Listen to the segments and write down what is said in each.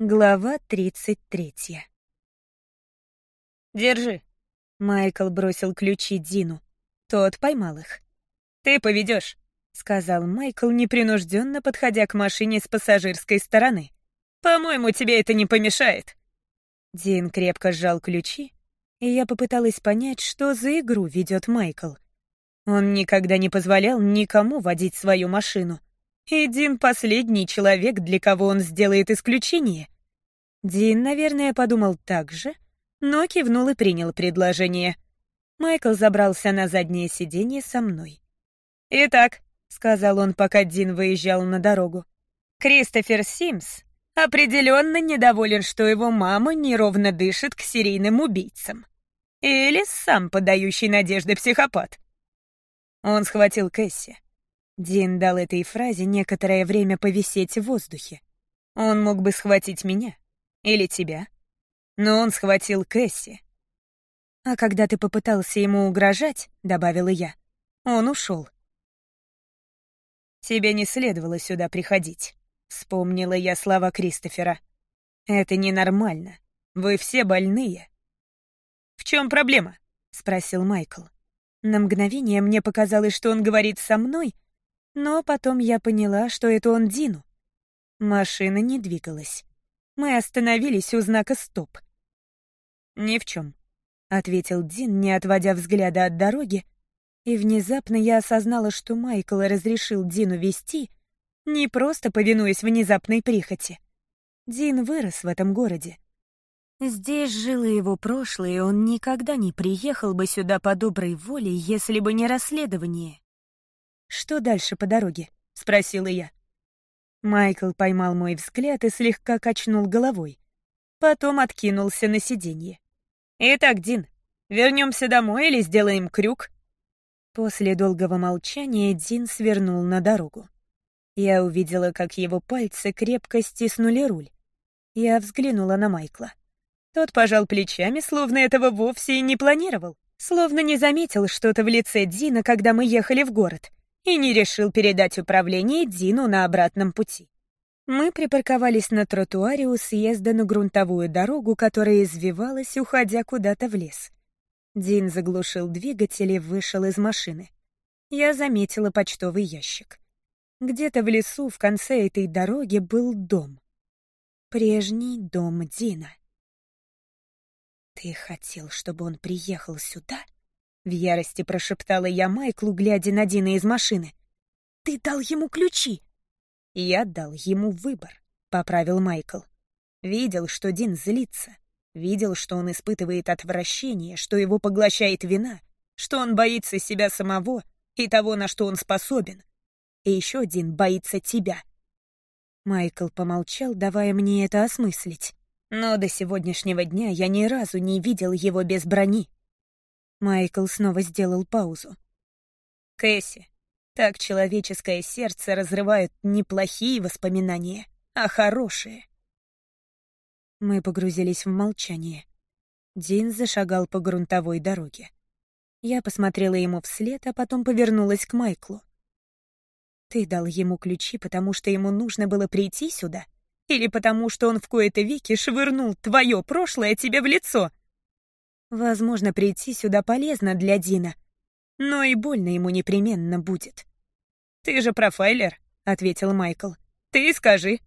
Глава тридцать третья. «Держи». Майкл бросил ключи Дину. Тот поймал их. «Ты поведешь», — сказал Майкл, непринужденно подходя к машине с пассажирской стороны. «По-моему, тебе это не помешает». Дин крепко сжал ключи, и я попыталась понять, что за игру ведет Майкл. Он никогда не позволял никому водить свою машину — и Дин — последний человек, для кого он сделает исключение. Дин, наверное, подумал так же, но кивнул и принял предложение. Майкл забрался на заднее сиденье со мной. «Итак», — сказал он, пока Дин выезжал на дорогу, «Кристофер Симс определенно недоволен, что его мама неровно дышит к серийным убийцам. Или сам подающий надежды психопат». Он схватил Кэсси. Дин дал этой фразе некоторое время повисеть в воздухе. Он мог бы схватить меня. Или тебя. Но он схватил Кэсси. «А когда ты попытался ему угрожать», — добавила я, — он ушел. «Тебе не следовало сюда приходить», — вспомнила я слова Кристофера. «Это ненормально. Вы все больные». «В чем проблема?» — спросил Майкл. На мгновение мне показалось, что он говорит со мной — но потом я поняла, что это он Дину. Машина не двигалась. Мы остановились у знака «Стоп». «Ни в чем», — ответил Дин, не отводя взгляда от дороги, и внезапно я осознала, что Майкл разрешил Дину вести, не просто повинуясь внезапной прихоти. Дин вырос в этом городе. Здесь жило его прошлое, и он никогда не приехал бы сюда по доброй воле, если бы не расследование. «Что дальше по дороге?» — спросила я. Майкл поймал мой взгляд и слегка качнул головой. Потом откинулся на сиденье. «Итак, Дин, вернемся домой или сделаем крюк?» После долгого молчания Дин свернул на дорогу. Я увидела, как его пальцы крепко стиснули руль. Я взглянула на Майкла. Тот пожал плечами, словно этого вовсе и не планировал, словно не заметил что-то в лице Дина, когда мы ехали в город — и не решил передать управление Дину на обратном пути. Мы припарковались на тротуаре у съезда на грунтовую дорогу, которая извивалась, уходя куда-то в лес. Дин заглушил двигатель и вышел из машины. Я заметила почтовый ящик. Где-то в лесу в конце этой дороги был дом. Прежний дом Дина. «Ты хотел, чтобы он приехал сюда?» В ярости прошептала я Майклу, глядя на Дина из машины. «Ты дал ему ключи!» «Я дал ему выбор», — поправил Майкл. Видел, что Дин злится. Видел, что он испытывает отвращение, что его поглощает вина, что он боится себя самого и того, на что он способен. И еще Дин боится тебя. Майкл помолчал, давая мне это осмыслить. Но до сегодняшнего дня я ни разу не видел его без брони. Майкл снова сделал паузу. «Кэсси, так человеческое сердце разрывают не плохие воспоминания, а хорошие». Мы погрузились в молчание. Дин зашагал по грунтовой дороге. Я посмотрела ему вслед, а потом повернулась к Майклу. «Ты дал ему ключи, потому что ему нужно было прийти сюда? Или потому что он в кои-то веки швырнул твое прошлое тебе в лицо?» Возможно, прийти сюда полезно для Дина, но и больно ему непременно будет. «Ты же профайлер», — ответил Майкл. «Ты скажи».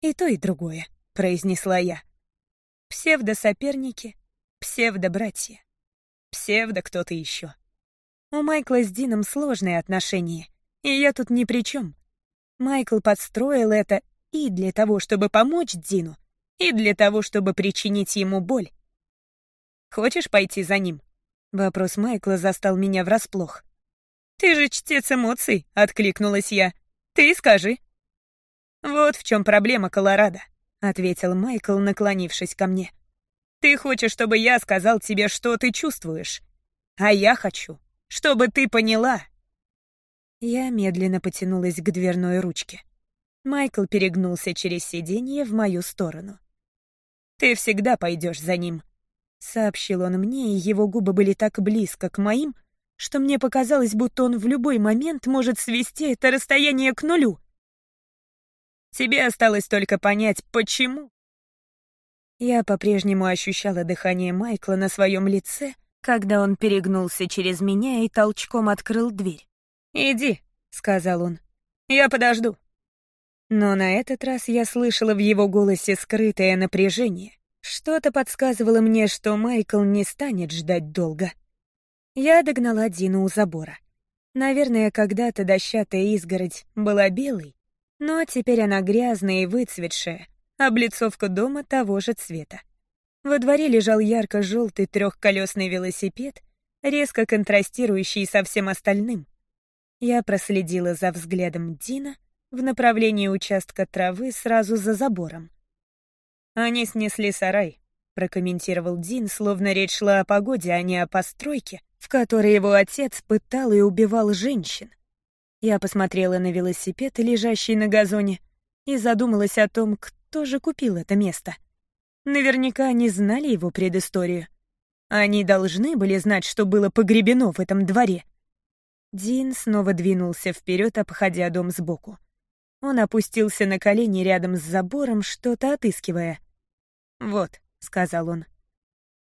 «И то, и другое», — произнесла я. «Псевдосоперники, псевдобратья, псевдо кто-то еще. У Майкла с Дином сложные отношения, и я тут ни при чем. Майкл подстроил это и для того, чтобы помочь Дину, и для того, чтобы причинить ему боль. Хочешь пойти за ним?» Вопрос Майкла застал меня врасплох. «Ты же чтец эмоций», — откликнулась я. «Ты скажи». «Вот в чем проблема, Колорадо», — ответил Майкл, наклонившись ко мне. «Ты хочешь, чтобы я сказал тебе, что ты чувствуешь. А я хочу, чтобы ты поняла». Я медленно потянулась к дверной ручке. Майкл перегнулся через сиденье в мою сторону. «Ты всегда пойдешь за ним», Сообщил он мне, и его губы были так близко к моим, что мне показалось, будто он в любой момент может свести это расстояние к нулю. Тебе осталось только понять, почему. Я по-прежнему ощущала дыхание Майкла на своем лице, когда он перегнулся через меня и толчком открыл дверь. «Иди», — сказал он, — «я подожду». Но на этот раз я слышала в его голосе скрытое напряжение. Что-то подсказывало мне, что Майкл не станет ждать долго. Я догнала Дину у забора. Наверное, когда-то дощатая изгородь была белой, но теперь она грязная и выцветшая, облицовка дома того же цвета. Во дворе лежал ярко-желтый трехколесный велосипед, резко контрастирующий со всем остальным. Я проследила за взглядом Дина в направлении участка травы сразу за забором. «Они снесли сарай», — прокомментировал Дин, словно речь шла о погоде, а не о постройке, в которой его отец пытал и убивал женщин. Я посмотрела на велосипед, лежащий на газоне, и задумалась о том, кто же купил это место. Наверняка они знали его предысторию. Они должны были знать, что было погребено в этом дворе. Дин снова двинулся вперед, обходя дом сбоку. Он опустился на колени рядом с забором, что-то отыскивая. «Вот», — сказал он.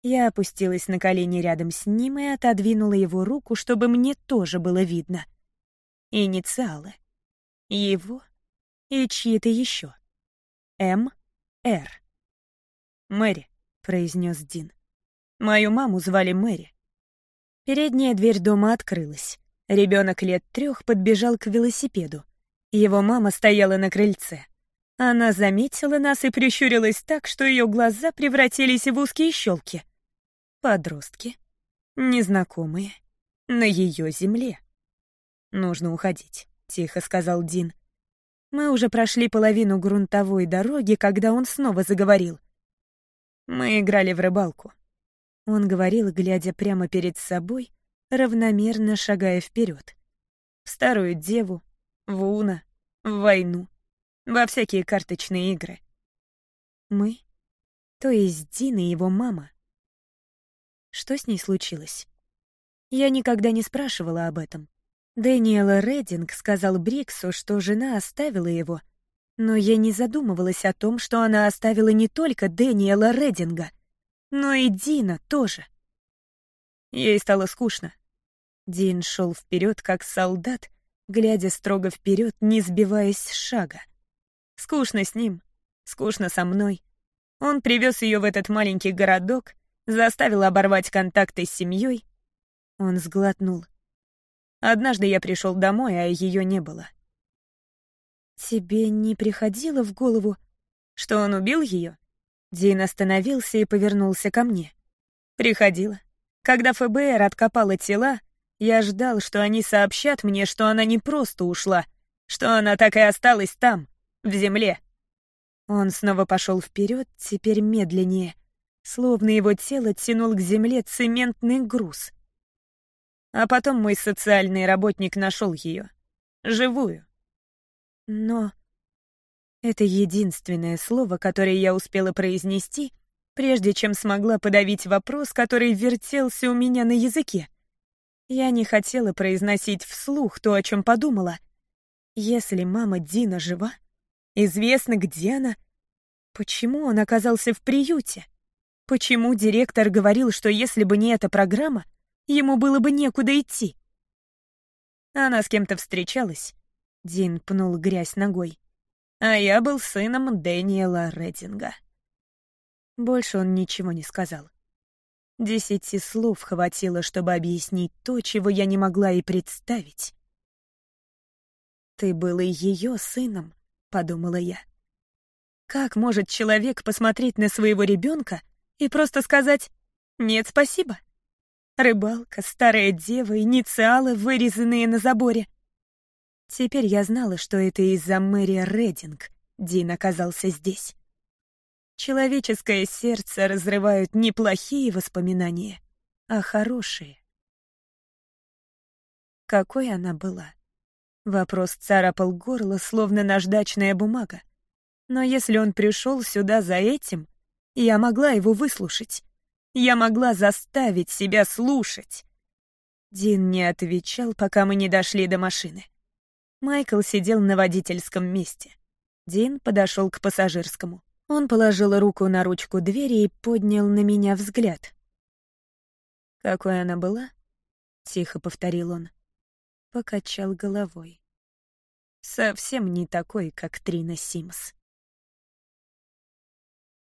Я опустилась на колени рядом с ним и отодвинула его руку, чтобы мне тоже было видно. Инициалы. Его и чьи-то еще. М. Р. «Мэри», — произнес Дин. «Мою маму звали Мэри». Передняя дверь дома открылась. Ребенок лет трех подбежал к велосипеду. Его мама стояла на крыльце. Она заметила нас и прищурилась так, что ее глаза превратились в узкие щелки. Подростки. Незнакомые. На ее земле. «Нужно уходить», — тихо сказал Дин. Мы уже прошли половину грунтовой дороги, когда он снова заговорил. Мы играли в рыбалку. Он говорил, глядя прямо перед собой, равномерно шагая вперед. В старую деву, в Уна, в войну во всякие карточные игры. Мы? То есть Дин и его мама? Что с ней случилось? Я никогда не спрашивала об этом. Дэниела Рединг сказал Бриксу, что жена оставила его, но я не задумывалась о том, что она оставила не только Дэниела Рединга, но и Дина тоже. Ей стало скучно. Дин шел вперед, как солдат, глядя строго вперед, не сбиваясь с шага. Скучно с ним, скучно со мной. Он привез ее в этот маленький городок, заставил оборвать контакты с семьей. Он сглотнул. Однажды я пришел домой, а ее не было. Тебе не приходило в голову, что он убил ее? Дин остановился и повернулся ко мне. Приходило. Когда ФБР откопало тела, я ждал, что они сообщат мне, что она не просто ушла, что она так и осталась там, в земле. Он снова пошел вперед, теперь медленнее, словно его тело тянул к земле цементный груз. А потом мой социальный работник нашел ее. Живую. Но это единственное слово, которое я успела произнести, прежде чем смогла подавить вопрос, который вертелся у меня на языке. Я не хотела произносить вслух то, о чем подумала. Если мама Дина жива, Известно, где она. Почему он оказался в приюте? Почему директор говорил, что если бы не эта программа, ему было бы некуда идти? Она с кем-то встречалась. Дин пнул грязь ногой. А я был сыном Дэниела Рединга. Больше он ничего не сказал. Десяти слов хватило, чтобы объяснить то, чего я не могла и представить. Ты был и ее сыном, — подумала я. Как может человек посмотреть на своего ребенка и просто сказать «нет, спасибо»? Рыбалка, старая дева, инициалы, вырезанные на заборе. Теперь я знала, что это из-за Мэри Рединг Дин оказался здесь. Человеческое сердце разрывают не плохие воспоминания, а хорошие. Какой она была? Вопрос царапал горло, словно наждачная бумага. Но если он пришел сюда за этим, я могла его выслушать. Я могла заставить себя слушать. Дин не отвечал, пока мы не дошли до машины. Майкл сидел на водительском месте. Дин подошел к пассажирскому. Он положил руку на ручку двери и поднял на меня взгляд. «Какой она была?» — тихо повторил он. Покачал головой. «Совсем не такой, как Трина Симс».